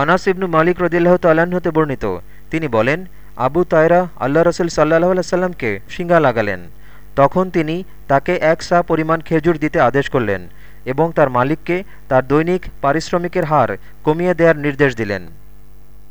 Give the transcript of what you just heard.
আনাস ইবনু মালিক রদিল্লাহ তাল্লাহতে হতে বর্ণিত। তিনি বলেন, আবু তায়রা আল্লাহ রসুল সাল্লাহ সাল্লামকে শিঙ্গা লাগালেন। তখন তিনি তাকে এক সা পরিমাণ খেজুর দিতে আদেশ করলেন এবং তার মালিককে তার দৈনিক পারিশ্রমিকের হার কমিয়ে দেওয়ার নির্দেশ দিলেন।